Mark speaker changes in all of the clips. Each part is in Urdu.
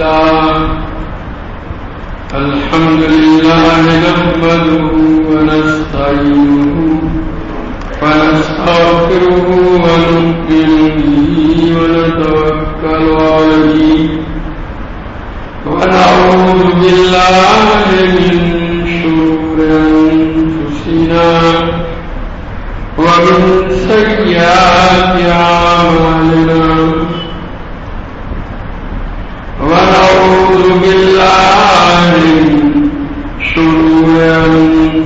Speaker 1: لله الحمد لله نحمده ونستعينه ونستغفره ونؤمن به ونتوكل عليه ونعوذ بالله من شرور أنفسنا ومن سيئات أعمالنا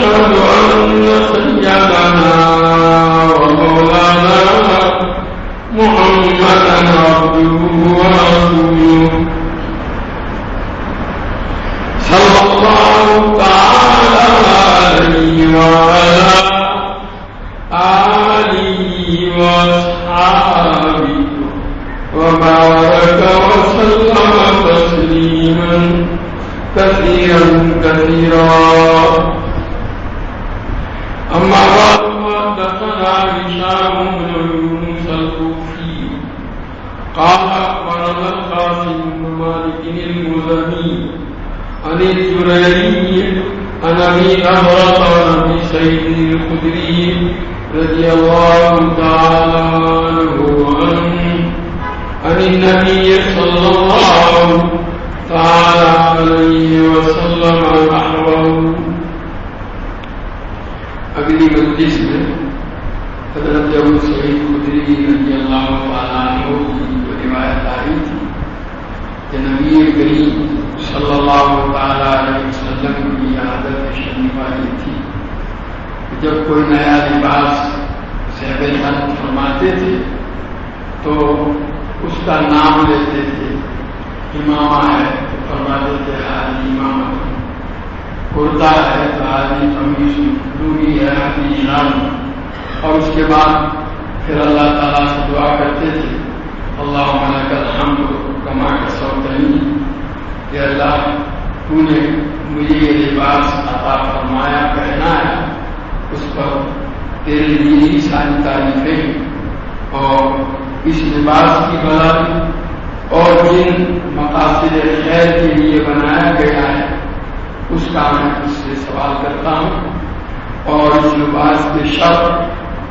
Speaker 1: ونشهد أن سيدنا ومولانا حاجی قمیص لوگی ہے حاجی انعام اور اس کے بعد پھر اللہ تعالیٰ سے دعا کرتے تھے اللہ علیہ کا ہم کما کا سوت نہیں کہ اللہ تو نے مجھے یہ لباس عطا فرمایا، پہنا ہے، اس پر تیرے لیے ہی ساری تعریفیں اور اس لباس کی بلاد اور جن مقاصد خیر کے لیے بنایا گیا ہے اس کا میں اس سے سوال کرتا ہوں۔ اور اس لباس کے شرط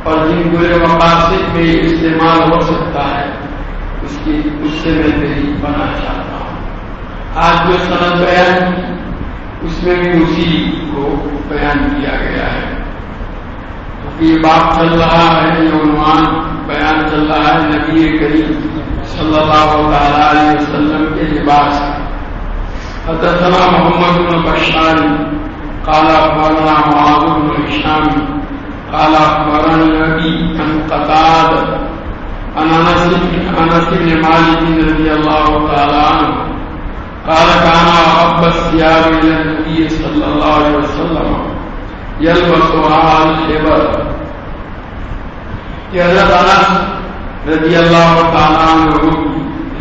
Speaker 1: اور جن برے مقاصد میں استعمال ہو سکتا ہے، اس کی اس سے میں تیری بنا چاہتا ہوں۔ آج جو صنعت بیان اس میں بھی اسی کو بیان کیا گیا ہے۔ یہ بات چل رہا ہے، یہ عنوان بیان چل رہا ہے نبی کریم صلی اللہ تعالی علیہ وسلم کے لباس حدثنا محمد بن بشار، قال اخبرنا معاذ بن هشام، قال اخبرنا النبي عن قتاد عن انس بن مالك رضي الله تعالى عنه قال كان احب الثياب الى النبي صلى الله عليه وسلم يلبسها الخبر یہ حضرت انس رضی اللہ تعالیٰ عنہ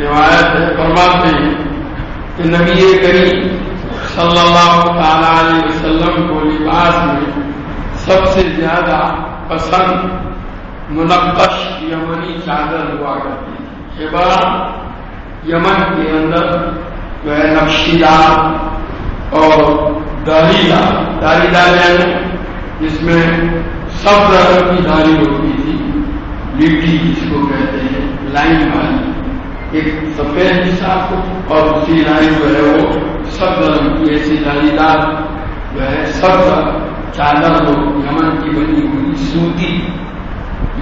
Speaker 1: روایت ہے، فرماتے ہیں کہ نبی کریم صلی اللہ تعالیٰ علیہ وسلم کو لباس میں سب سے زیادہ پسند منقش یمنی چادر ہوا کرتی تھی۔ یمن کے اندر جو ہے نقشی دار اور داری دار داری دار جس میں سب رنگ کی داری ہوتی تھی لٹی جس کو کہتے ہیں، لائن والی۔ ایک سفید حصہ اور دوسری لائن جو ہے وہ سب رنگ کی ایسی داری دار جو ہے سب چادر ہو یمن کی بنی ہوئی سوتی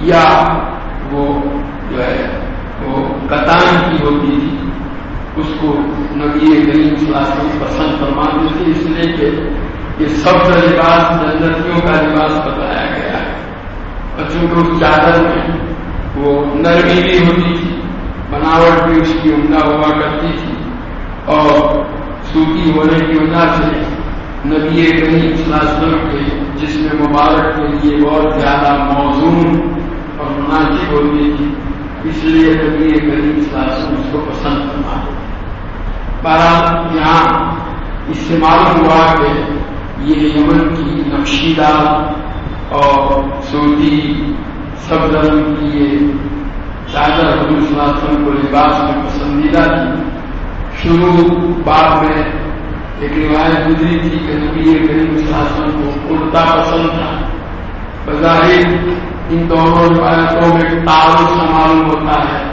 Speaker 1: یا وہ جو ہے، وہ کتان کی ہوتی تھی۔ اس کو نبی کریم صلی اللہ علیہ وسلم پسند فرماتے تھے، اس لیے کہ یہ سب کا لباس جنتیوں کا لباس بتایا گیا ہے۔ اور چونکہ اس چادر میں وہ نرمی بھی ہوتی تھی۔ بناوٹ بھی اس کی عمدہ ہوا کرتی تھی اور سوتی ہونے کی وجہ سے نبی کریم صلی اللہ علیہ وسلم کے جسم مبارک کے لیے بہت زیادہ موزون اور مناسب ہوتی تھی، اس لیے نبی کریم صلی اللہ علیہ وسلم اس کو پسند کرنا بہرحال یہاں اس سے معلوم ہوا کہ یہ یمن کی نقشیدہ اور سعودی سب رنگ کی یہ چادر حضور صلی اللہ علیہ وسلم کو لباس میں پسندیدہ تھی۔ شروع بعد میں ایک روایت گزری تھی کہ نبی کریم صلی اللہ علیہ وسلم کو کرتا پسند تھا۔ بظاہر ان دونوں روایتوں میں تعارف سے معلوم ہوتا ہے۔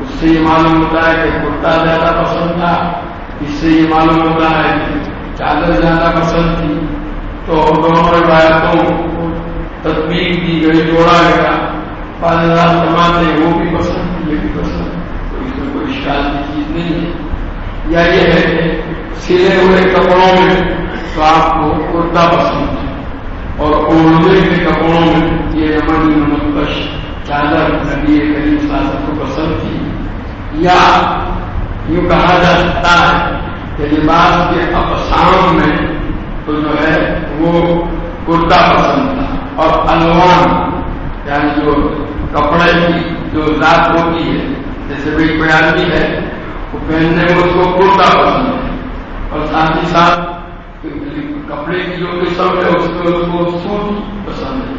Speaker 1: اس سے یہ معلوم ہوتا ہے کہ کرتا زیادہ پسند تھا۔ اس سے یہ معلوم ہوتا ہے کہ چادر زیادہ پسند تھی۔ تو دونوں روایتوں کو تصویر دی گئی۔ جوڑا گیا۔ فرماتے ہیں، وہ بھی پسند یہ بھی پسند تو اس میں کوئی شکایت کی چیز نہیں ہے۔ یا یہ ہے کہ سلے ہوئے کپڑوں میں تو آپ کو کرتا پسند ہے اور اوڑھنے کے کپڑوں میں یہ امن منقش چادر نبی کریم سازت کو پسند تھی یا یوں کہا جا سکتا ہے کہ لباس کے اقسام میں تو جو ہے وہ کرتا پسند تھا۔ اور الوان یعنی جو کپڑے کی، جو ذات ہوتی ہے، جیسے بھائی کوئی آدمی ہے، وہ پہننے میں اس کو کرتا پسند ہے۔ اور ساتھ ہی ساتھ کپڑے کی جو قسم ہے، اس میں اس کو سوٹ پسند ہے،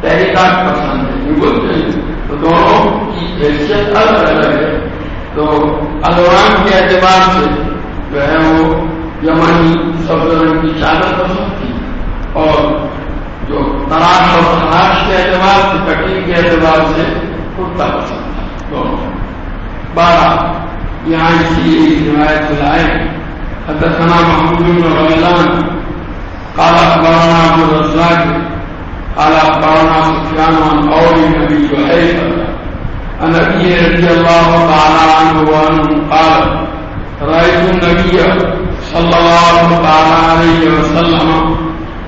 Speaker 1: تحریکات پسند ہے، یہ بولتے ہیں۔ تو دونوں کی حیثیت الگ الگ ہے۔ تو الوان کے اعتبار سے جو ہے وہ یمنی سب کی چادر پسند تھی اور جو تلاش اور تلاش کے اعتبار سے کٹنگ کے اعتبار سے کرتا پسند تھا دونوں بارہ، یہاں اسی روایت لائے۔ حدثنا محمود بن غیلان قال اخبرنا عبد الرزاق، قال اخبرنا سفيان عن قول النبي جحيفه عن ابي رضي الله تعالى عنه وانه قال رايت النبي صلى الله تعالى عليه وسلم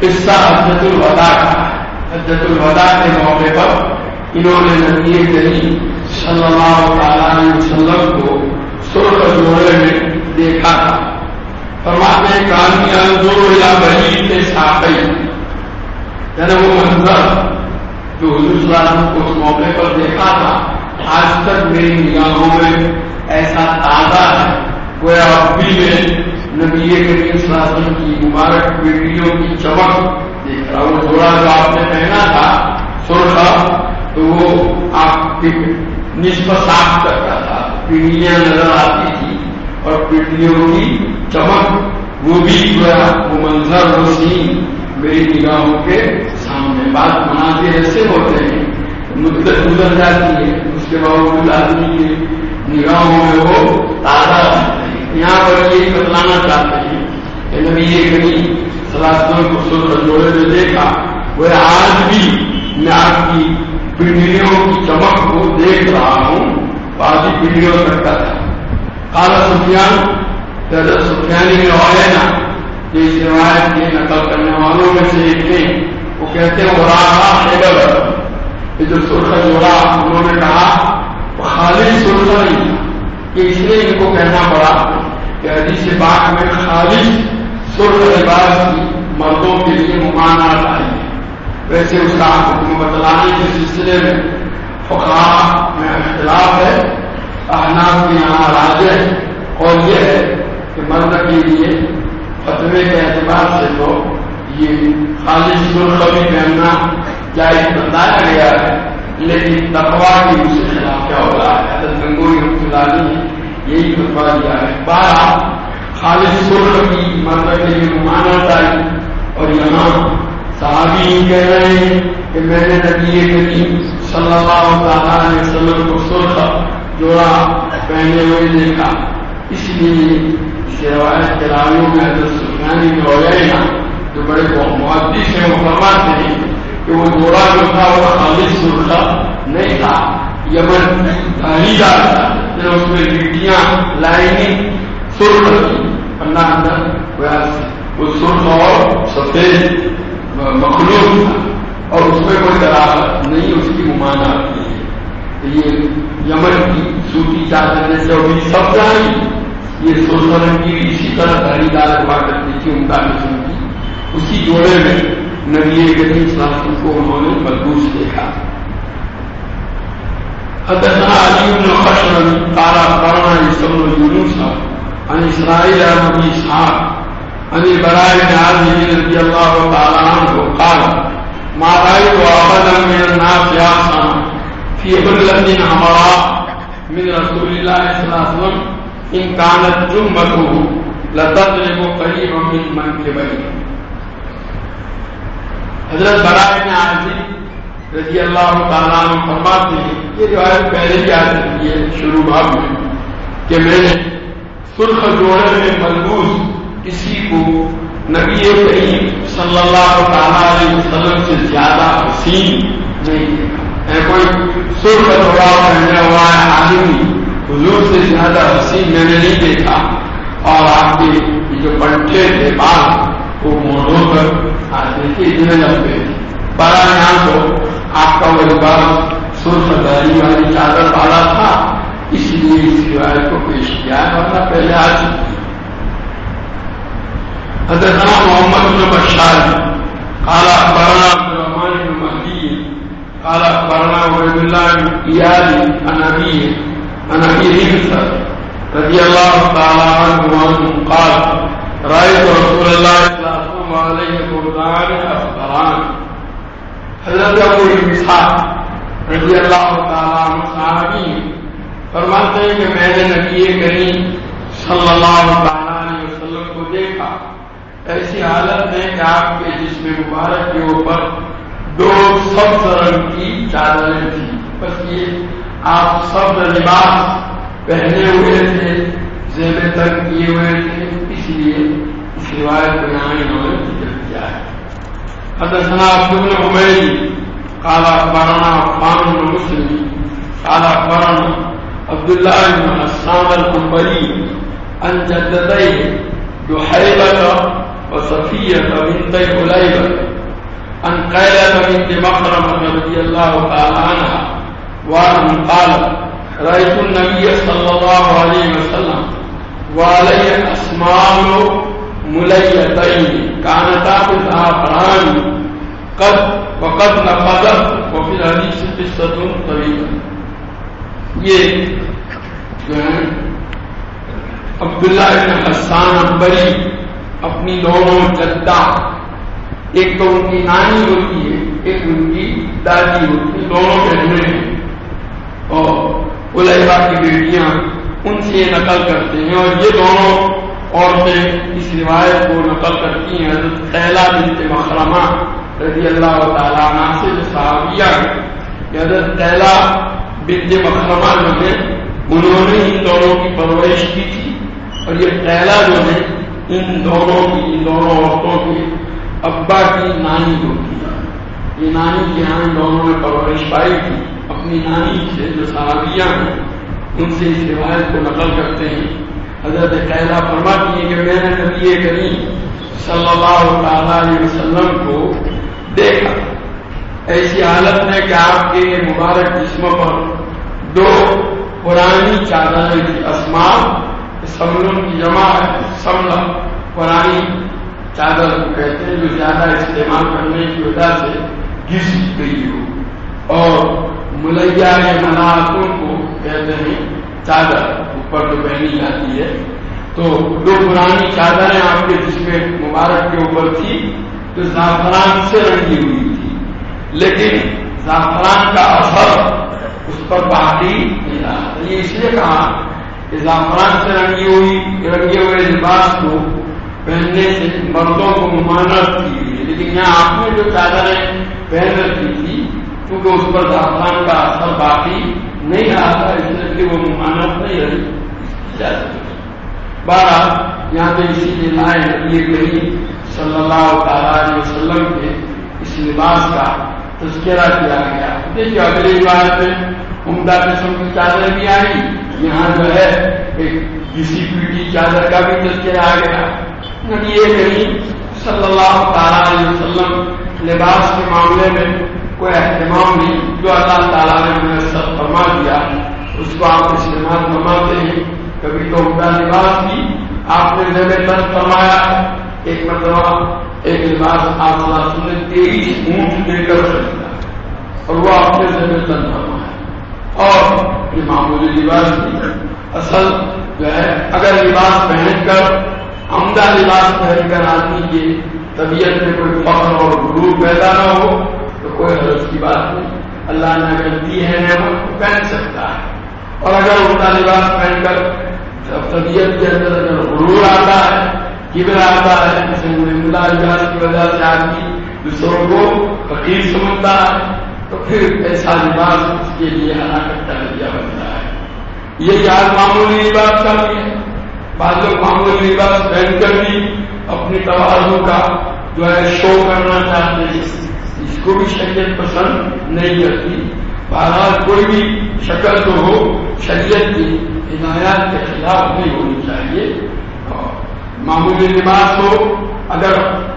Speaker 1: قصہ حضرت الوداع کا۔ حضرت الوداع کے موقع پر انہوں نے نبی کریم صلی اللہ تعالیٰ علیہ وسلم کو سور کا جوڑے میں دیکھا تھا۔ فرماتے کامیان دو یا بہی کے ساتھ یعنی وہ منظر جو حضور صلی اللہ علیہ وسلم کو اس موقع پر دیکھا تھا، آج تک میری نگاہوں میں ایسا تازہ ہے۔ وہ اب بھی میں نبی کریم صلی اللہ علیہ وسلم کی مبارک بیٹیوں کی چمک دیکھ رہا وہ جوڑا جو آپ نے پہنا تھا سرخا تو وہ آپ کی نسب صاف کرتا تھا۔ پیڑیاں نظر آتی تھی اور پیڑیوں کی چمک، وہ بھی جو ہے، وہ منظر وہ سین میری نگاہوں کے سامنے۔ بات مناظر ایسے ہوتے ہیں، مدت گزر جاتی ہے، اس کے باوجود آدمی کی نگاہوں میں وہ تازہ رہتے ہیں۔ یہاں پر یہ بتلانا چاہتے ہیں کہ نبی یہ کہیں سلاسلوں کو سر جوڑے میں دیکھا، وہ آج بھی میں آپ کی پنڈلیوں کی چمک کو دیکھ رہا ہوں باقی پنڈلیوں کرتا تھا۔ کالا سفیان حضرت سفیانی میں آئے نا کہ اس روایت کی نقل کرنے والوں میں سے ایک تھے وہ کہتے ہیں، وہ راہ خیبر۔ یہ جو سرخ جوڑا انہوں نے کہا، وہ خالی سرخا نہیں، کہ اس لیے ان کو کہنا پڑا۔ کہ حدیث بات میں خالی سرخ لباس کی مردوں کے لیے ممانعت آئی ہے ویسے اس کا حکم بتلانے کے سلسلے میں فقہ میں اختلاف ہے، احناف کے یہاں راج ہے۔ اور یہ ہے کہ مرد کے لیے فتوے کے اعتبار سے تو یہ خالص سرخ بھی پہننا جائز بتایا گیا ہے، لیکن تقوا کی اس کے خلاف کیا ہو رہا ہے؟ حضرت گنگوئی رحمۃ نے یہی فتوا دیا ہے۔ بارہ، خالص سرخ کی مرد کے لیے مانا چاہیے اور یہاں صحابی کہہ رہے ہیں کہ میں نے نبی کریم صلی اللہ تعالیٰ علیہ وسلم کو سرخ جوڑا، پہنے ہوئے دیکھا۔ اس لیے اس روایت کے راویوں میں حضرت سفیانی کے وغیرہ نا جو بڑے معدی سے وہ فرماتے ہیں کہ وہ جوڑا جو تھا وہ خالص سرخا نہیں تھا۔ یمن داری دار تھا اس میں گٹیاں لائننگ سرخ تھی پنا اندر وہ سرخ اور سفید مخلوق تھا۔ اور اس میں کوئی دراصل نہیں، اس کی ممانعت کی ہے۔ یہ یمن کی سوٹی چادر جیسے ابھی سب جائیں یہ سوسن کی اسی طرح داری دار ہوا کرتی تھی، ان کا قسم کی اسی جوڑے میں نبی کریم سلاسم کو انہوں نے ملبوس دیکھا حدثنا علی بن خشر قال اخبرنا يسمى يونس عن اسرائيل عن ابي اسحاق عن البراء بن عازب رضي الله تعالى عنه قال ما رايت احدا من الناس يعصم في حلة حمراء من رسول الله صلى الله عليه وسلم. امکانت جمعتو لتضرب قریبا من منکبئی حضرت برائے نے عزیز رضی اللہ تعالیٰ فرماتے ہیں، یہ روایت پہلے کیا چکی ہے، شروع باب میں کہ میں نے سرخ جوڑے میں ملبوس کسی کو نبی کریم صلی اللہ تعالیٰ علیہ وسلم سے زیادہ حسین نہیں کوئی سرخ جوڑا پہنے ہوا ہے آدمی، حضور سے زیادہ حسین میں نے نہیں دیکھا۔ اور آپ کے جو پنٹے تھے بال، وہ موڑوں پر آتے تھے اتنے لمبے۔ بڑا یہاں تو آپ کا وہ لباس سرخ داری والی چادر والا تھا، اس لیے اس روایت کو پیش کیا ہے، ورنہ پہلے آ چکی حضرت محمد بن بشار کالا اخبارنا عبد الرحمان بن مہدی کالا اخبارنا عبید اللہ ایالی انبی عن ابي هريره رضي الله تعالى عنه قال رايت رسول الله صلى الله عليه وسلم عليه بردان افطران حضرت ابو اسحاق رضی اللہ تعالیٰ عنہ صحابی فرماتے ہیں کہ میں نے نبی کریم صلی اللہ تعالیٰ علیہ وسلم کو دیکھا۔ ایسی حالت میں کہ آپ کے جسم مبارک کے اوپر دو سبز رنگ کی چادریں تھیں بس یہ آپ سب لباس پہنے ہوئے تھے زیب تک کیے ہوئے تھے اس لیے اس روایت کو یہاں انہوں نے ذکر کیا ہے۔ حدثنا عبد بن عبید قال أخبرنا عفان بن مسلم قال أخبرنا عبد الله بن حسان القنبري عن جدتيه جحيبة وصفية بنت حليبة عن قيلة بنت مخرمة رضي الله تعالى عنها وعن قال رأيت النبي صلى الله عليه وسلم وعلي أسمان مليتين كانتا بالآخران قد وقد یہ جو ہے، عبداللہ ابن حسان اکبری اپنی دونوں جدہ، ایک تو ان کی نانی ہوتی ہے، ایک ان کی دادی ہوتی ہے، دونوں بہنیں ہیں۔ اور الحبا کی بیٹیاں ان سے یہ نقل کرتے ہیں اور یہ دونوں عورتیں اس روایت کو نقل کرتی ہیں، حضرت خیلا بنت محرمہ رضی اللہ تعالیٰ عنہ سے جو صحابیہ کہ حضرت خیلا بنت محرمہ جو ہے انہوں نے ان دونوں کی پرورش کی تھی اور یہ خیلا جو ہے ان دونوں کی، ان دونوں عورتوں کی ابا کی نانی ہوتی ہے یہ نانی کے یہاں ان دونوں نے پرورش پائی تھی۔ اپنی نانی سے جو صحابیاں ہیں، ان سے اس روایت کو نقل کرتے ہیں۔ حضرت قیدا فرماتی ہے کہ میں نے نبی کریم صلی اللہ تعالی علیہ وسلم کو دیکھا۔ ایسی حالت میں کہ آپ کے مبارک جسم پر دو پرانی چادریں کی اسمان سملوں کی جمع ہے سمل پرانی چادر کو کہتے ہیں جو زیادہ استعمال کرنے کی وجہ سے گس گئی ہو۔ اور ملیا مناسوں کو کہتے ہیں چادر۔ اوپر جو پہنی جاتی ہے۔ تو دو پرانی چادریں آپ کے جس میں مبارک کے اوپر تھی تو زعفران سے رنگی ہوئی تھی۔ لیکن زعفران کا اثر اس پر باقی نہیں رہا۔ یہ اس لیے کہا کہ زعفران سے رنگی ہوئی، رنگے ہوئے لباس کو پہننے سے مردوں کو ممانت کی ہوئی لیکن یہاں آپ نے جو چادریں پہن رکھی تھی، کیونکہ اس پر زعفران کا اثر باقی نہیں رہا تھا، اس لیے کہ وہ ممانت نہیں رہی۔ بارہ، یہاں تو اسی لیے لائے نبی کریم صلی اللہ تعالیٰ علیہ وسلم کے اس لباس کا تذکرہ کیا گیا۔ دیکھیے، اگلی بات میں عمدہ قسم کی چادر بھی آئی۔ یہاں جو ہے، ایک کسی پیٹی چادر کا بھی تذکرہ آ گیا۔ نبی کریم صلی اللہ تعالیٰ علیہ وسلم لباس کے معاملے میں کوئی اہتمام نہیں، جو اللہ تعالیٰ نے انہیں سب فرما دیا، اس کو آپ استعمال فرماتے ہیں۔ کبھی تو عمدہ لباس بھی آپ نے زمین تن فرمایا ایک مرتبہ ایک لباس آپ نے تیئیس اونٹ دے کر اور وہ آپ نے زمین تن فرمایا اور یہ معمولی لباس بھی اصل جو ہے، اگر لباس پہن کر، عمدہ لباس پہن کر آدمی کی طبیعت میں کوئی فخر اور غروب پیدا نہ ہو کوئی حرض کی بات نہیں۔ اللہ نے اگر دی ہے نعمت پہن سکتا ہے۔ اور اگر عمدہ لباس پہن کر طبیعت کے اندر اگر غرور آتا ہے، کبر آتا ہے، جسے عمدہ لباس کی وجہ سے آدمی دوسروں کو فقیر سمجھتا ہے، تو پھر ایسا لباس اس کے لیے ہلاکت کا ذریعہ بنتا ہے۔ یہ یاد معمولی لباس کا بھی ہے۔ بعض لوگ معمولی لباس پہن کر بھی اپنی توازوں کا جو ہے شو کرنا چاہتے ہیں اس کو بھی شریعت پسند نہیں کرتی۔ بہرحال کوئی بھی شکل تو ہو، شریعت کی ہدایات کے خلاف نہیں ہونی چاہیے۔ معمولی لباس ہو، اگر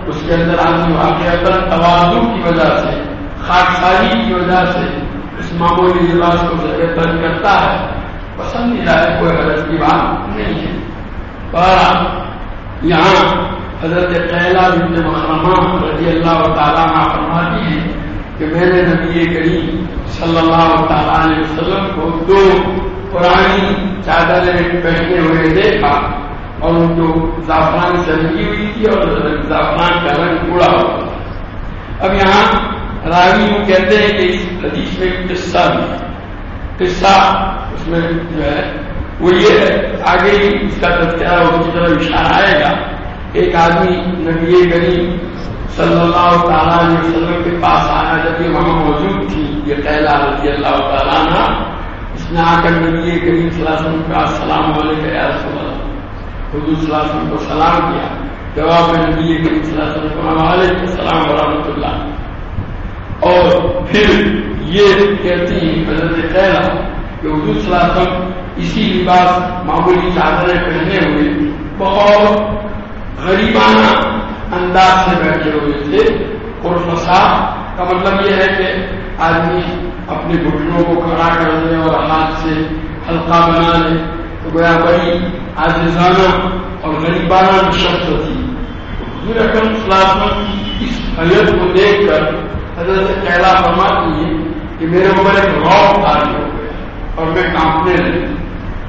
Speaker 1: اس کے اندر آدمی واقع توازو کی وجہ سے، خاکساری کی وجہ سے اس معمولی لباس کو ذریعہ درج کرتا ہے پسند نہیں کوئی غلط کی بات نہیں ہے۔ پر یہاں حضرت قیلا بنت محرمہ رضی اللہ تعالیٰ فرماتی ہے کہ میں نے نبی کریم صلی اللہ تعالیٰ علیہ وسلم کو دو پرانی چادریں پہنے ہوئے دیکھا اور ان کو زعفران سے لگی ہوئی تھی اور زعفران کا رنگ اڑا ہوا۔ تھا اب یہاں راوی یوں کہتے ہیں کہ اس حدیث میں قصہ بھی قصہ اس میں جو ہے وہ یہ ہے، آگے اس کا تذکرہ اس کی طرف اشارہ آئے گا۔ ایک آدمی نبی کریم صلی اللہ تعالیٰ علیہ وسلم کے پاس آیا جب یہ وہاں موجود تھی، یہ پہلا رضی اللہ تعالیٰ عنہ، اس نے آ کر نبی کریم صلی اللہ علیہ وسلم کا السلام علیکم یا رسول اللہ، حضور صلی اللہ علیہ وسلم کو سلام کیا۔ جواب میں نبی کریم صلی اللہ علیہ وسلم علیکم السلام ورحمۃ اللہ۔ اور پھر یہ کہتی ہیں حضرت پہلا کہ حضور صلی اللہ علیہ وسلم اسی لباس معمولی چادریں پہنے ہوئے بہت غریبانہ انداز سے بیٹھے ہوئے تھے۔ اور فساد کا مطلب یہ ہے کہ آدمی اپنے گھٹنوں کو کھڑا کر دے اور ہاتھ سے ہلکا بنا لے۔ تو گویا بڑی آجزانہ اور غریبانہ شخص تھی حضور اکرم سلاسم کی اس حیت کو دیکھ کر حضرت کہلا فرماتی ہے کہ میرے اوپر ایک روب تاری ہو گیا اور میں کانپنے لگی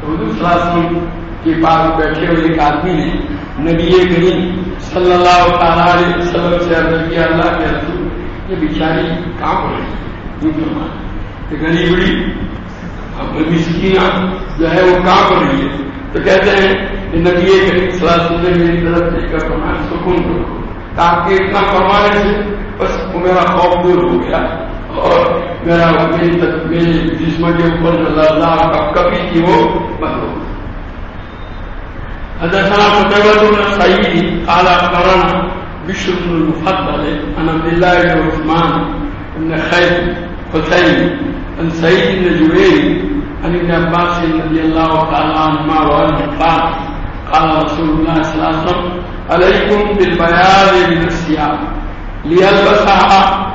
Speaker 1: حضور سلاسم کے پاس بیٹھے ہوئے ایک آدمی نے نبی کریم صلی اللہ تعالیٰ علیہ وسلم سے عرض کیا، اللہ کے رسول، یہ بیچاری کہاں پڑ رہی ہے گلی بڑی مسکینہ جو ہے، وہ کہاں پڑ رہی ہے۔ تو کہتے ہیں کہ نبی کریم صلی اللہ علیہ وسلم میری طرف دیکھ کر فرمایا سکون کرو تاکہ اتنا فرمانے سے بس وہ میرا خوف دور ہو گیا اور میرا میرے جسم کے اوپر جو اللہ کا کبھی کی وہ بند حدثنا قتيبة بن سعيد قال أخبرنا بشر بن المفضل. عن عبد الله بن عثمان بن خير حسين عن سعيد بن جبير عن ابن عباس رضي الله تعالى عنهما وعنه قال قال رسول الله صلى الله عليه وسلم عليكم بالبياض من الثياب ليلبسها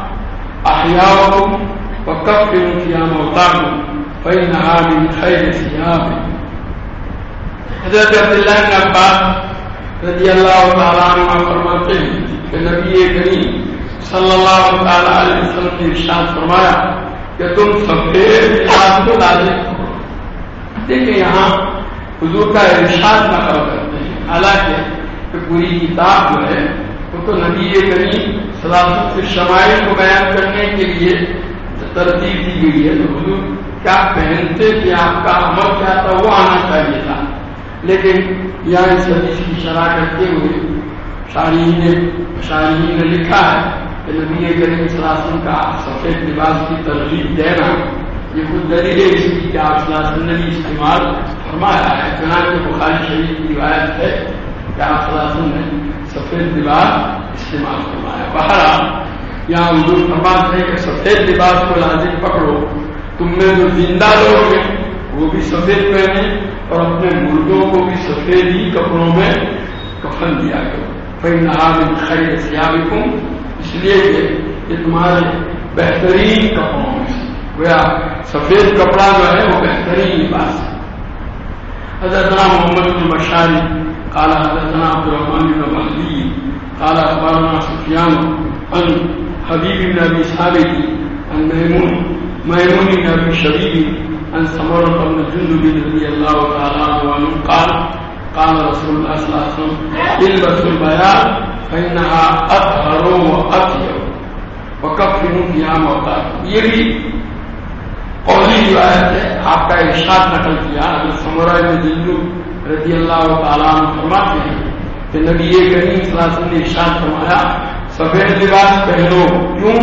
Speaker 1: أحياؤكم وكفروا فيها موتاكم فإنها من خير ثيابكم حضرت عبداللہ کے عباس رضی اللہ تعالیٰ عنہ فرماتے ہیں کہ نبی کریم صلی اللہ تعالیٰ علیہ وسلم نے ارشاد فرمایا کہ تم سفید لباس کو لازم کرو۔ دیکھیں یہاں حضور کا ارشاد نہ کر کرتے ہیں۔ حالانکہ کہ پوری کتاب جو ہے، وہ تو نبی کریم صلاح کے شمائل کو بیان کرنے کے لیے ترتیب دی گئی ہے۔ تو حضور کیا پہنتے تھے آپ کا عمل کیا تھا، وہ آنا چاہیے تھا۔ لیکن یہاں اس حدیث کی شرح کرتے ہوئے شاہین نے شاہین نے لکھا ہے کہ نبی کریم وسلم کا سفید لباس کی ترغیب دینا یہ کچھ دلیل ہے اس کی کہ آپ صلی نے بھی استعمال فرمایا ہے۔ چنانچہ بخاری شریف کی روایت ہے کہ آپ صلی اللہ علیہ نے سفید لباس استعمال فرمایا۔ باہر یہاں اردو فرماتے ہیں کہ سفید لباس کو لازم پکڑو۔ تم میں جو زندہ لوگ ہیں، وہ بھی سفید پہنے اور اپنے مردوں کو بھی سفید ہی کپڑوں میں کفن دیا کرو۔ بھائی نہ خرید سیابی اس لیے کہ یہ تمہارے بہترین کپڑوں میں گویا سفید کپڑا جو ہے وہ بہترین لباس ہے۔ حضرت محمد بن مشاری کالا حضرت عبد الرحمان بن مہدی کالا اخبارنا سفیان ان حبیب بن ابی ثابت ان میمون میمون بن ابی شبیب ان سمر بن جند بن رضی اللہ تعالی عنہ قال قال رسول الله صلى الله عليه وسلم البسوا البياض فإنها أطهر وأطيب وكفروا فيها موتاكم یہ بھی قولی روایت ہے آپ کا ارشاد نقل کیا سمورائے میں دلو رضی اللہ تعالیٰ عنہ فرماتے ہیں کہ نبی کریم صلی اللہ علیہ وسلم نے ارشاد فرمایا، سفید لباس پہنو، کیوں؟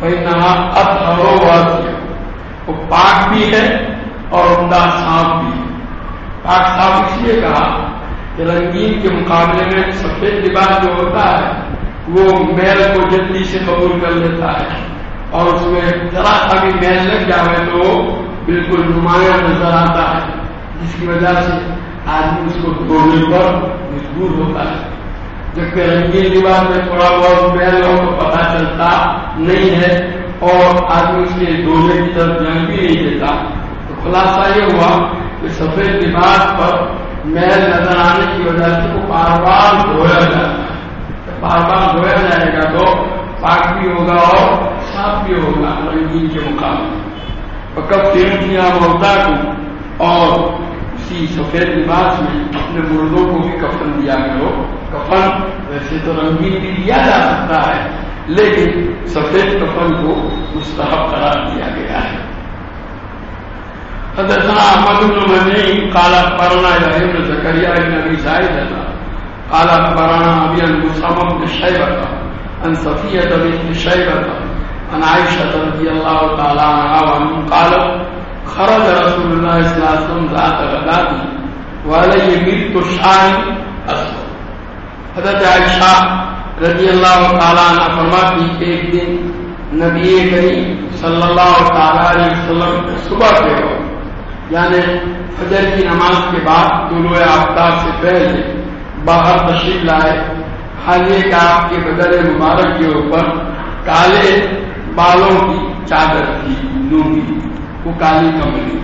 Speaker 1: پہنا اب وہ پاک بھی ہے اور عمدہ صاف بھی ہے۔ پاک صاف اس لیے کہا کہ رنگین کے مقابلے میں سفید لباس جو ہوتا ہے، وہ میل کو جلدی سے قبول کر لیتا ہے۔ اور اس میں ذرا سا بھی میل لگ جائے تو بالکل نمایاں نظر آتا ہے۔ جس کی وجہ سے آدمی اس کو توڑنے پر مجبور ہوتا ہے۔ جبکہ رنگین لباس میں تھوڑا بہت میل ہو تو پتا چلتا نہیں ہے۔ اور آدمی اس کے دونے کی طرف جنگ بھی نہیں دیتا۔ تو خلاصہ یہ ہوا کہ سفید لباس پر میل نظر آنے کی وجہ سے وہ بار بار دھویا جاتا۔ ہے بار بار دھویا جائے گا تو پاک بھی ہوگا اور صاف بھی ہوگا رنگین کے مقابلے۔ کب تین کیا موتا کو اور اسی سفید لباس میں اپنے مردوں کو بھی کفن دیا کرو۔ کفن ویسے تو رنگین بھی دیا جا سکتا ہے۔ لیکن سفید کفن کو مستحب قرار دیا گیا ہے۔ حدثنا احمد بن منی، قال اخبرنا ابراهيم بن زكريا بن ابي سعيد قال اخبرنا ابي المصعب بن شيبه عن صفية بنت شيبة عن عائشة رضي الله تعالى عنها وعنه قال، خرج رسول الله صلى الله عليه وسلم ذات غداة وعليه ملت الشعر أسود حضرت عائشہ رضی اللہ تعالیٰ عنہ فرماتی کہ ایک دن نبی کریم صلی اللہ تعالیٰ علیہ وسلم صبح کے وقت یعنی فجر کی نماز کے بعد طلوع آفتاب سے پہلے باہر تشریف لائے۔ حالیہ کہ آپ کے بدر مبارک کے اوپر کالے بالوں کی چادر تھی لوگی وہ کالی کمری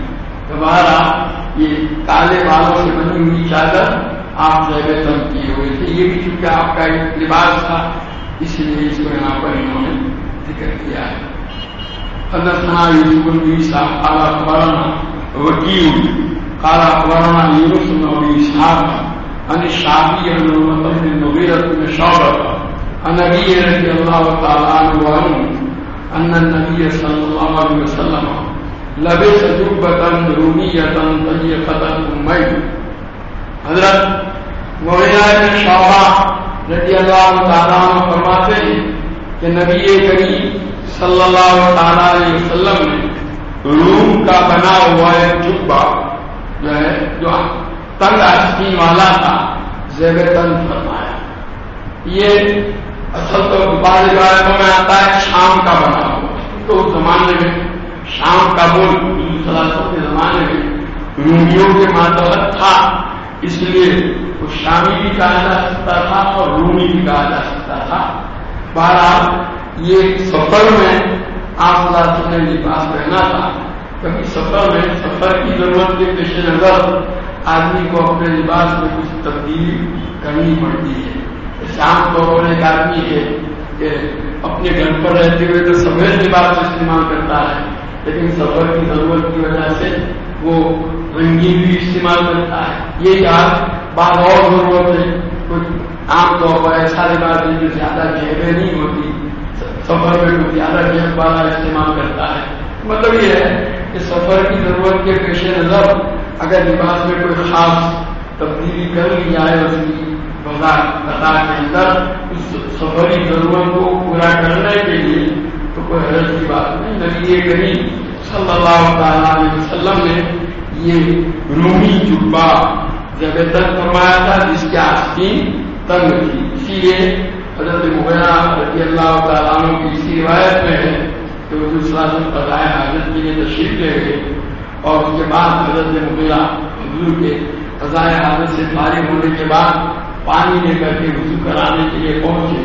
Speaker 1: دوبارہ یہ کالے بالوں سے بنی ہوئی چادر آپ جگہ تم کیے ہوئے تھے، یہ بھی چونکہ آپ کا ایک لباس تھا، اس لیے اس کو یہاں پر انہوں نے ذکر کیا ہے۔ حضرتنا یوسف النبی صاحب کالا اخبارنا وکیل کالا اخبارنا یونس نبی صاحب عن الشعبي بن المطر بن المغيرة بن شعبة عن أبي رضي الله تعالى عنه وعنه أن النبي صلى الله عليه وسلم لبس جبة رومية ضيقة أمين حضرت مغیرہ شعبہ رضی اللہ تعالیٰ فرماتے ہیں کہ نبی کریم صلی اللہ تعالیٰ علیہ وسلم نے روم کا بنا ہوا ایک جبہ جو ہے، جو تنگ آستین والا تھا، زیب تنگ فرمایا۔ یہ اصل تو بعض روایتوں میں آتا ہے شام کا بنا ہوا۔ تو اس زمانے میں شام کا ملک سلاسوں کے زمانے میں رومیوں کے ماتحت تھا۔ اس لیے وہ شامی بھی کہا جا سکتا تھا اور رومی بھی کہا جا سکتا تھا۔ بہرحال یہ سفر میں آپ نے لباس پہنا تھا۔ کبھی سفر میں سفر کی ضرورت کے پیش نظر آدمی کو اپنے لباس میں کچھ تبدیلی کرنی پڑتی ہے۔ شام طور پر ایک آدمی ہے کہ اپنے گھر پر رہتے ہوئے تو سفید لباس استعمال کرتا ہے، لیکن سفر کی ضرورت کی وجہ سے وہ رنگین بھی استعمال کرتا ہے۔ یہ یاد بات اور ضرورت ہے کچھ عام طور پر ایسا لباس ہے جو زیادہ گہرے نہیں ہوتی، سفر میں کچھ زیادہ گہر والا استعمال کرتا ہے۔ مطلب یہ ہے کہ سفر کی ضرورت کے پیش نظر اگر لباس میں کوئی خاص تبدیلی کر لی جائے اس کی بتا کے اندر اس سفری ضرورت کو پورا کرنے کے لیے تو کوئی حرض کی بات نہیں۔ نبی کریم صلی اللہ تعالیٰ علیہ وسلم نے یہ رومی جبا جب تک فرمایا تھا، جس کی آستین تنگ تھی۔ اسی لیے حضرت مغیرہ رضی اللہ تعالیٰ عنہ کی اسی روایت میں ہے کہ حضور صلی اللہ علیہ وسلم فضائے حاضر کے لیے تشریف لے گئے اور اس کے بعد حضرت مغیرہ حضور کے فضائے حاضر سے فارغ ہونے کے بعد پانی لے کر کے وضو کرانے کے لیے پہنچے۔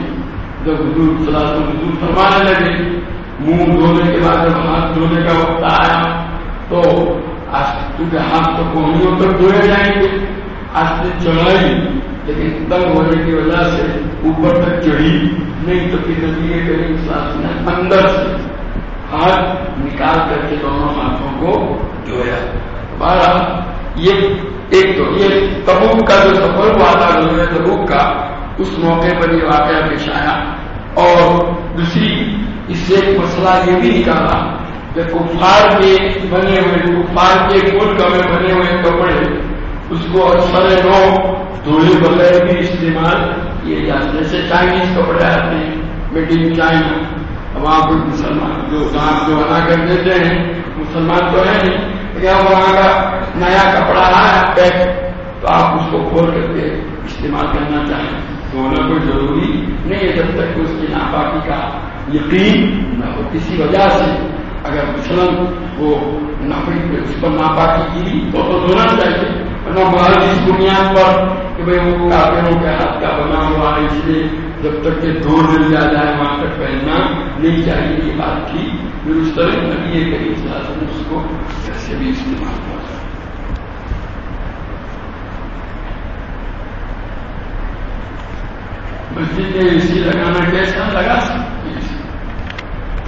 Speaker 1: جب حضور صلی اللہ فرمانے لگے، منہ دھونے کے بعد جب ہاتھ دھونے کا وقت آیا تو کیونکہ ہاتھ تو کوہنیوں تک دھوئے جائیں گے، آج نے چڑھائی لیکن تنگ ہونے کی وجہ سے اوپر تک چڑھی۔ نہیں تو پھر نبی کریم ساتھ نے اندر سے ہاتھ نکال کر کے دونوں ہاتھوں کو دھویا بارہ یہ ایک تو یہ تبوک کا جو سفر ہوا تھا غزوہ تبوک کا، اس موقع پر یہ واقعہ پیش آیا۔ اور دوسری، اس سے ایک مسئلہ یہ بھی نکالا کہ کفار کے بنے ہوئے کفار کے ملک میں بنے ہوئے کپڑے، اس کو اکثر نو دھوئے بغیر بھی استعمال کیے جاتے جیسے چائنیز کپڑے آتے ہیں میڈ ان چائنا وہاں کوئی مسلمان جو گاہ جو بنا کر دیتے ہیں، مسلمان تو ہے نہیں، لیکن وہاں کا نیا کپڑا آیا پیک تو آپ اس کو کھول کر کے استعمال کرنا چاہیں۔ تو ہونا کوئی ضروری نہیں ہے جب تک کہ اس کی ناپاکی کا یقین نہ ہو۔ کسی وجہ سے اگر مثلاً وہ نفری اس پر ناپاکی کی تو تو دھونا چاہیے ورنہ محض اس بنیاد پر کہ بھائی وہ کافروں کے ہاتھ کا بنا ہوا ہے، اس لیے جب تک کہ دور مل لیا جائے، وہاں تک پہننا نہیں چاہیے، یہ بات تھی۔ پھر اس طرح نبی یہ کہیں سلاسن اس کو ایسے بھی استعمال ہوا مسجد میں اسی لگانا کیسا لگا؟ سکتی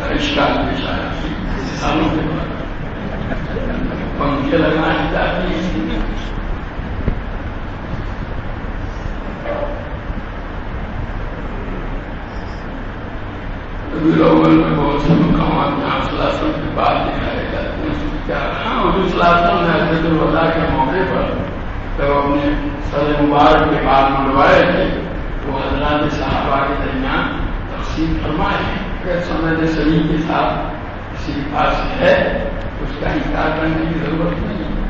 Speaker 1: اشکال پیش آیا سالوں کے بعد پنکھے لگانا چاہتی ہے میں بہت سے مقامات جہاں سلاسل کی بات دکھائے جاتے ہیں ہاں حضور سلاسل نے حضرت الوضا کے موقع پر جب اپنے سر مبارک کے بعد منڈوائے تھے وہ حضرات صحابہ کے درمیان تقسیم فرمائے اگر سمجھ سلیم کے ساتھ کسی کے پاس ہے، اس کا انکار کرنے کی ضرورت نہیں ہے۔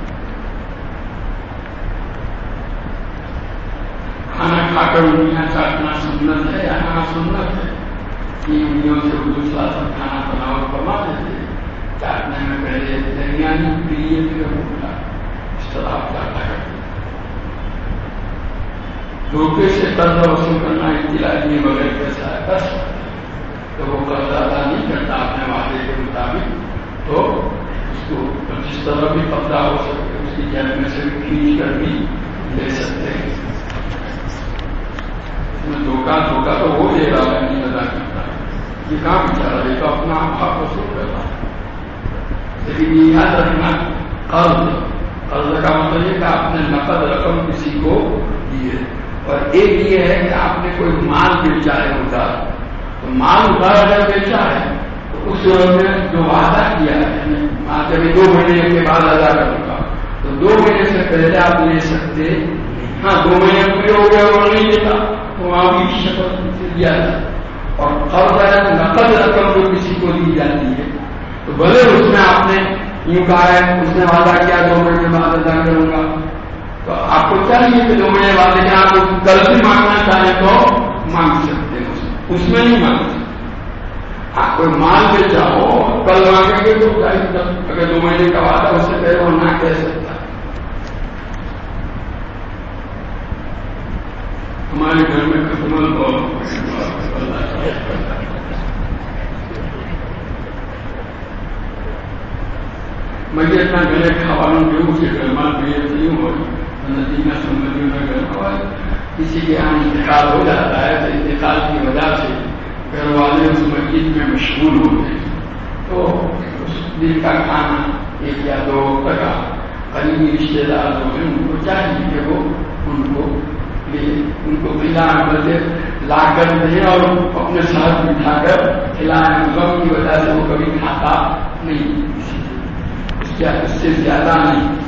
Speaker 1: کھانا کھا کر انگلیاں چاٹنا سنت ہے یا کہاں سنت ہے؟ کہ انگلیوں سے اردو سلاسن کھانا بناؤ، فرما دیتے چاٹنے میں پہلے درمیانی پیلیے بھی ہوتا اس طرح چاٹا کرتے دھوکے سے قرض وصول کرنا، اطلاع دیے بغیر کیسا کر سکتا تو وہ قرض ادا نہیں کرتا اپنے وعدے کے مطابق، تو اس کو جس طرح بھی قبضہ ہو سکتے اس کی جیب میں سے کھینچ کر بھی لے سکتے ہیں۔ دھوکہ دھوکہ تو وہ دے رہا ہے، نہیں ادا کرتا۔ یہ کام چاہ رہے تو اپنا آپ وصول کر رہا لیکن یہ یاد رکھنا، قرض قرض کا مطلب یہ کہ آپ نے نقد رقم کسی کو دیے اور ایک یہ ہے کہ آپ نے کوئی مال بیچا ہے ہوتا۔ مال ادھار اگر بیچا ہے، تو اس میں جو وعدہ کیا ہے جب دو مہینے کے بعد ادا کروں گا، تو دو مہینے سے پہلے آپ لے سکتے۔ ہاں دو مہینے پورے ہو گئے اور نہیں دیتا تو وہاں بھی شکل دیا جاتا اور قرض ہے، نقد رقم جو کسی کو دی جاتی ہے، تو بھلے اس میں آپ نے یوں کہا ہے، اس نے وعدہ کیا، دو مہینے بعد ادا کروں گا۔ تو آپ کو چاہیے کہ دو مہینے بعد آپ کو کل بھی مانگنا چاہیں تو مانگ سکتے ہیں اس میں نہیں مانگ سکتے آپ کوئی مال بیچا ہو کل مانگیں گے تو اگر دو مہینے کا وعدہ اس سے پہلے وہ نہ کہہ سکتا۔ ہمارے گھر میں کسمل مجھے اتنا گلے کھوالوں کے اسے گرما بھی نہیں ہو نتیجہ سمجھوں میں گرما کسی کے یہاں انتقال ہو جاتا ہے، تو انتقال کی وجہ سے گھر والے اس مسجد میں مشغول ہوتے ہیں تو اس دن کا کھانا ایک یا دو وقت کا قریبی رشتے دار جو ہیں ان کو چاہیے کہ وہ ان کو ان کو کھلا بجے لا کر دیں اور اپنے ساتھ بٹھا کر کھلائیں۔ غم کی وجہ سے وہ کبھی کھاتا نہیں۔ اس سے زیادہ نہیں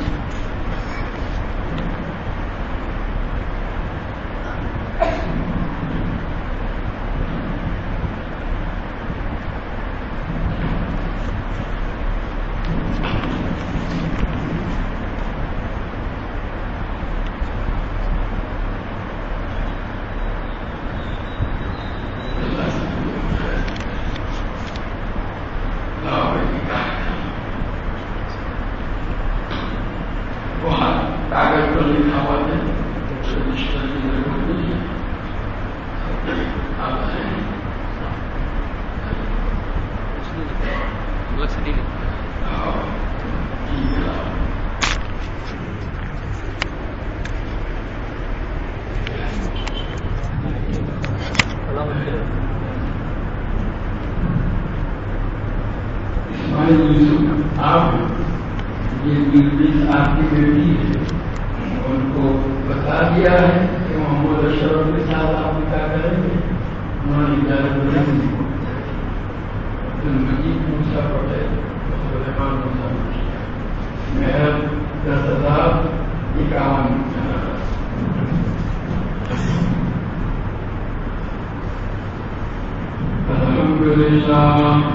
Speaker 1: وہاں کاغذ پر لکھا ہوا ہے رجسٹر کی ضرورت نہیں ہے آپ آپ یہ بلڈنگ آپ کی بیٹی ہے۔ ان کو بتا دیا ہے کہ محمد اشرف کے ساتھ آپ کیا کریں گے۔ انہوں نے اجازت نہیں۔ دی مجید موسا پٹیل، سلیمان موسا پٹیل۔ محر دس ہزار اکاون۔ الحمد لله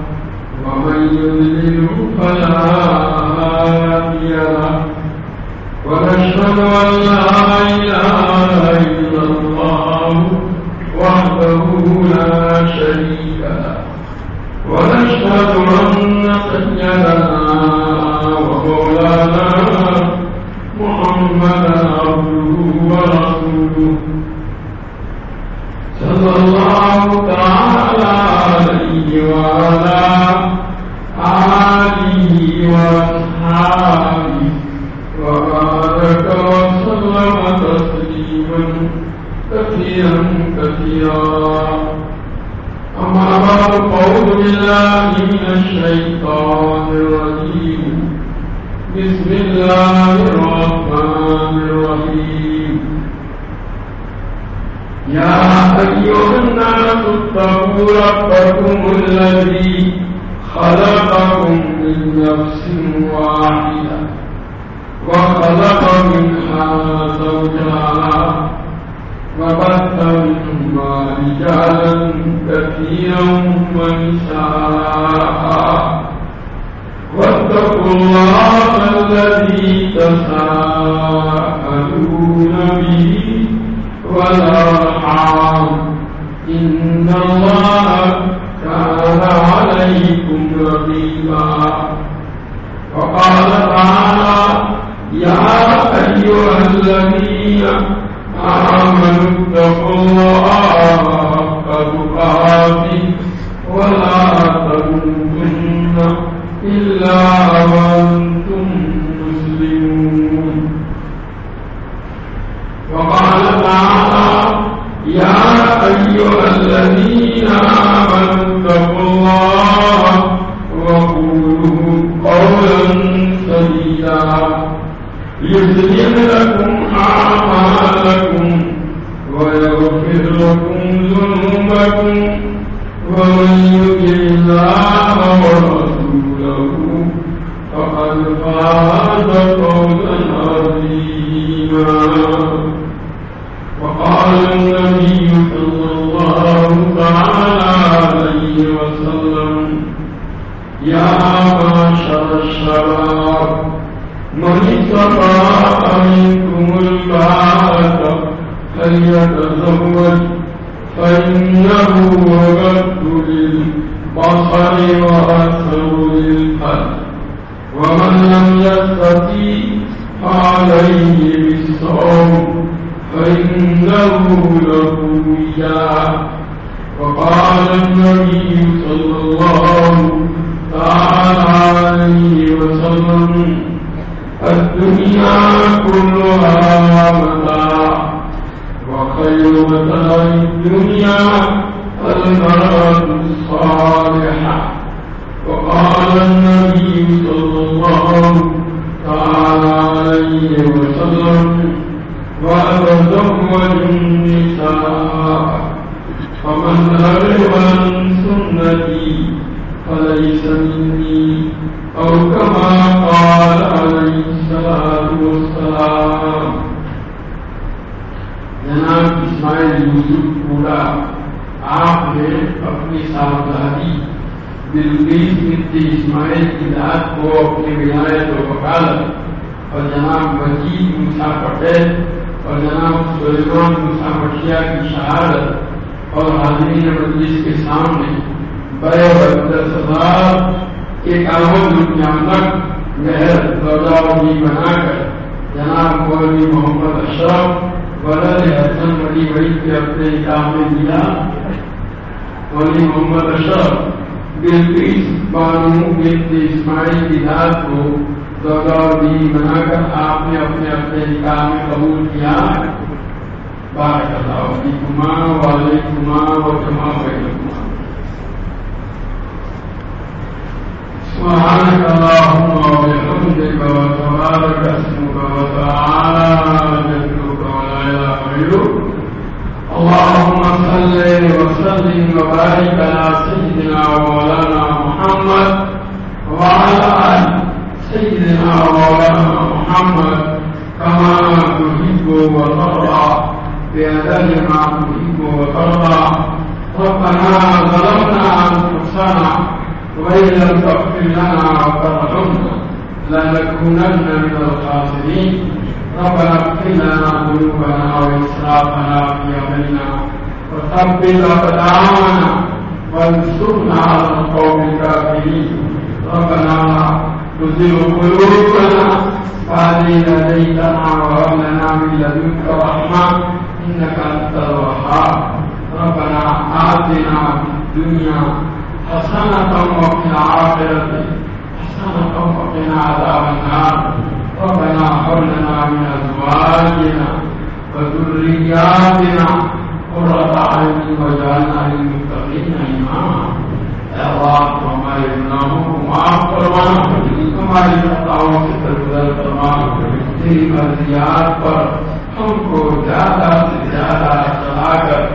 Speaker 1: ومن يضلله فلا هادي له ونشهد أن لا إله إلا الله وحده لا شريك له ونشهد أن سيدنا ومولانا محمدا عبده ورسوله. صلى الله Amen. الدنيا ہماری خطاؤں سے درگزر فرما مرضیات پر ہم کو زیادہ سے زیادہ چلا کر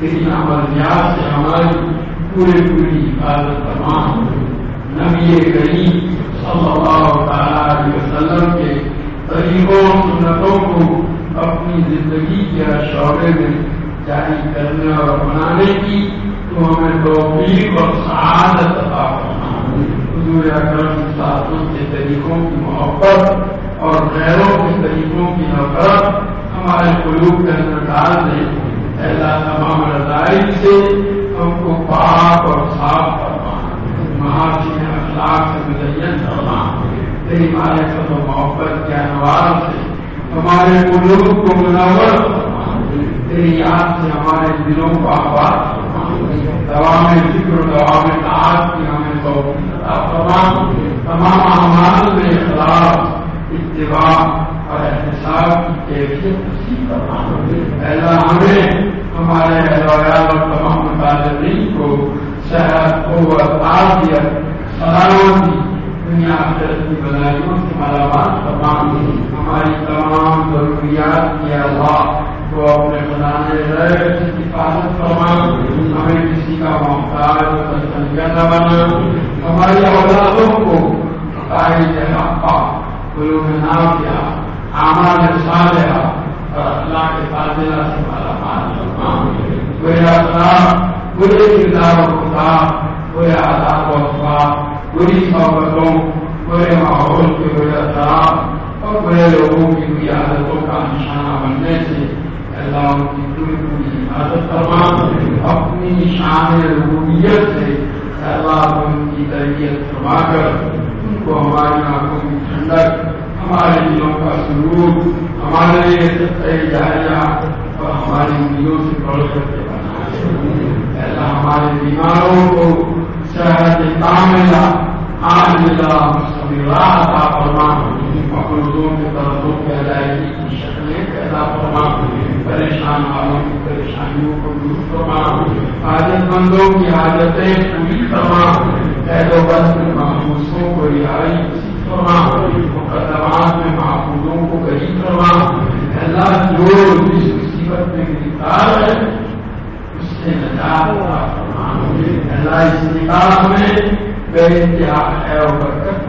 Speaker 1: تیری مرضیات سے ہماری پورے پوری حفاظت فرما نبی کریم صلی اللہ تعالی علیہ وسلم کے طریقوں، سنتوں کو اپنی زندگی کے شعبے میں جاری کرنے اور بنانے کی تو ہمیں توفیق اور سعادت عطا حضور اکرم ساتھوں کے طریقوں کی محبت اور غیروں کے طریقوں کی نفرت ہمارے قلوب کے اندر ڈال دیں ایسا تمام رضائی سے ہم کو پاک اور صاف کرنا محاسن اخلاق سے مزین کرنا تیری مارے سب محبت کے انوار سے ہمارے قلوب کو منور کرنا تیری یاد سے ہمارے دلوں کو آباد کرنا دوام ذکر و دوام تعات کی ہمیں تمام تمام اعمال میں اخلاق اتباع اور احتساب کی کیفیت نصیب کرنا ایسا ہمیں، ہمارے اہل اور تمام مطالعین کو صحت، قوت، عافیت، سلامتی، دنیا آخرت کی بدائیوں سے مالا مال تمام ہماری تمام ضروریات کی اللہ کو اپنے بنانے رہے حفاظت فرما ہمیں کسی کا محتاج نہ بنا، ہماری اولادوں کو گلو میں نام کیا آماد صالحہ اور اللہ کے فاضلہ سے مالا مال کوئی اخلاق برے کردار و خطاب برے آداب و افواہ بری صحبتوں برے ماحول کے برے اثرات اور برے لوگوں کی عادتوں کا نشانہ بننے سے اللہ ان کی فرما اپنی شان ربوبیت سے اللہ ان کی تربیت فرما کر ان کو ہماری آنکھوں کی ٹھنڈک ہمارے دلوں کا سلوک ہمارے لیے جاریہ اور ہماری دلوں سے بڑھ کر کے بنا اللہ ہمارے بیماروں کو صحت کاملہ آج ملا سمیرا عطا فرما مقروضوں کے طرفوں کی ادائیگی کی شکلیں پیدا فرما پریشان والوں کی پریشانیوں کو دور فرما حاجت مندوں کی حاجتیں پوری فرما قید و بند میں محفوظوں کو رہائی فرما مقدمات میں محفوظوں کو غریب فرما اللہ، جو جس مصیبت میں گرفتار ہے، اس سے نجات عطا فرما اللہ، اس نکاح میں بے انتہا ہے برکت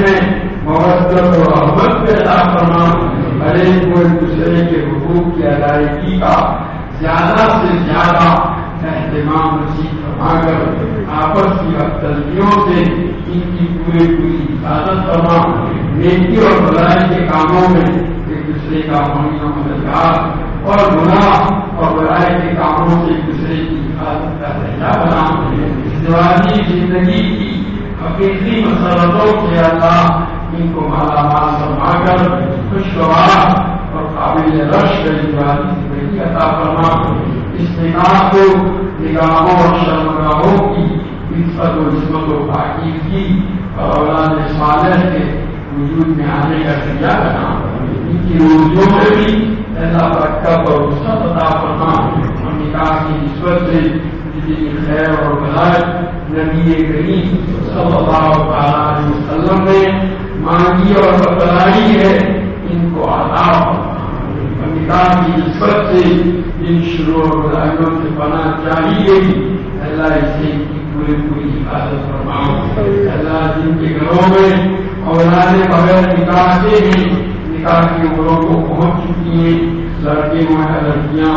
Speaker 1: میں محبت رحمت پیدا ہر ایک کو ایک دوسرے کے حقوق کی ادائیگی کا زیادہ سے زیادہ اہتمام نصیب فرما کر آپس کی افطلتیوں سے ان کی پوری پوری حفاظت نیکی اور بلائی کے کاموں میں ایک دوسرے کا ہونا مددگار اور گناہ اور برائی کے کاموں سے ایک دوسرے کی حفاظت کا ذریعہ بنا ازدواجی زندگی کی حقیقی مسرتوں سے اللہ ان کو مالا مال فرما کر خوشگوار اور قابل رش ازدواجی زندگی عطا فرما اس نگاہ کو نگاہوں اور شرمگاہوں کی عزت و عزمت و پاکیزگی اور اولاد صالح کے وجود میں آنے کا ذریعہ بنا ان کی روزیوں میں بھی ایسا برکت اور عطا فرما۔ اور نکاح کی نسبت سے جتنی خیر اور نبی کریم صلی اللہ علیہ وسلم نے مانگی اور بتلائی ہے، ان کو عطا اور نکاح کی نسبت سے جن شروع اور بلائیوں سے بنا چاہیے اللہ اسے پوری پوری حفاظت فرماؤ اللہ جن کے گھروں میں اولاد بغیر نکاح سے بھی نکاح کی عمروں کو پہنچ چکی ہیں، لڑکے ہوں یا لڑکیاں،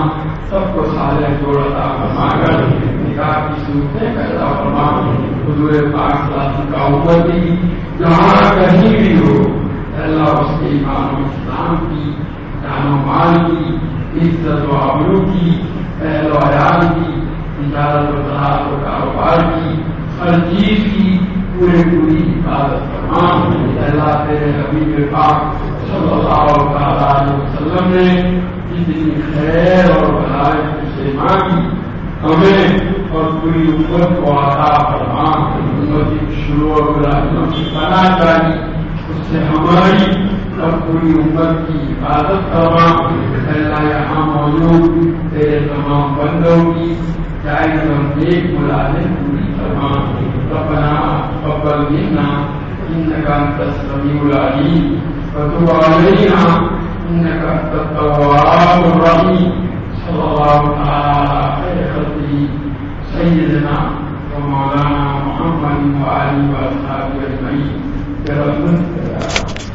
Speaker 1: سب کو سارے جوڑ عطا فرما کر نکاح کی صورتیں پیدا فرما حضور پاک صلاح کا عمر کی جہاں کہیں بھی ہو، اللہ اس کے ایمان و اسلام کی، جان و مال کی، عزت و عملوں کی پہل و عیال کی، تجارت و تلاش و کاروبار کی، ہر چیز کی پورے پوری حفاظت فرما اللہ تیرے حبیب پاک صلی اللہ علیہ وسلم نے جتنی خیر اور بھلائی سے مانگی ہمیں اور پوری امت کو عطا فرما۔ امت کی شروع اور برائیوں کی پناہ چاہیے اس سے ہماری اور پوری امت کی حفاظت کرنا اللہ یہاں موجود تیرے تمام بندوں کی چاہے ہم ایک ملازم پوری فرما۔ ربنا قبل منا انك انت السميع العليم وتب علينا انك انت التواب الرحيم. صلى الله على خير خلقه سيدنا ومولانا محمد وآله وأصحابه أجمعين. برحمتك